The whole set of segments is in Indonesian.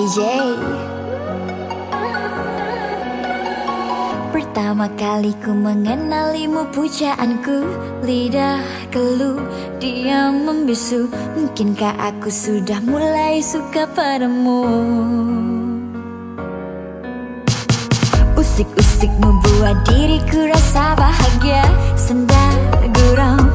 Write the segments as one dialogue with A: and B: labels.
A: DJ Pertama kali ku mengenalimu pujaanku. Lidah keluh, diam membisu. Mungkinkah aku sudah mulai suka padamu? Usik-usik membuat diriku rasa bahagia. Senda gurau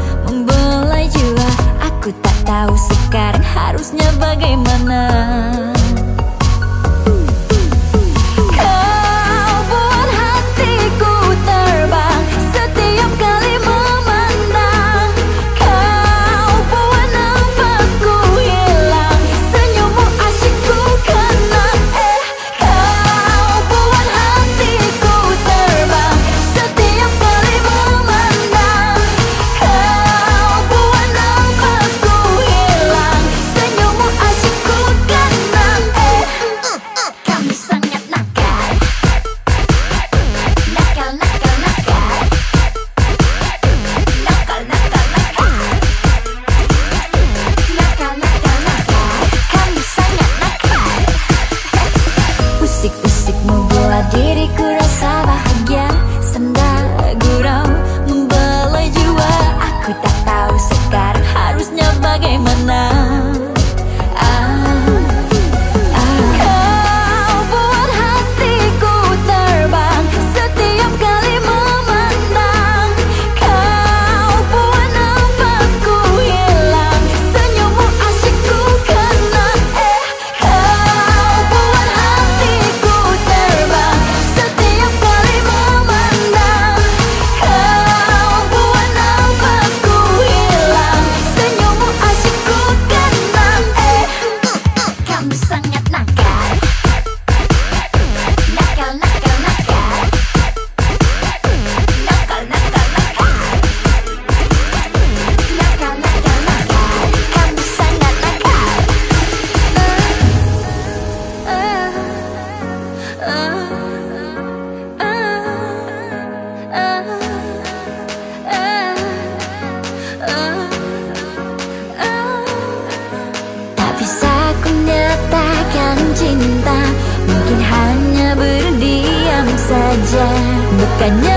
A: 그니까요.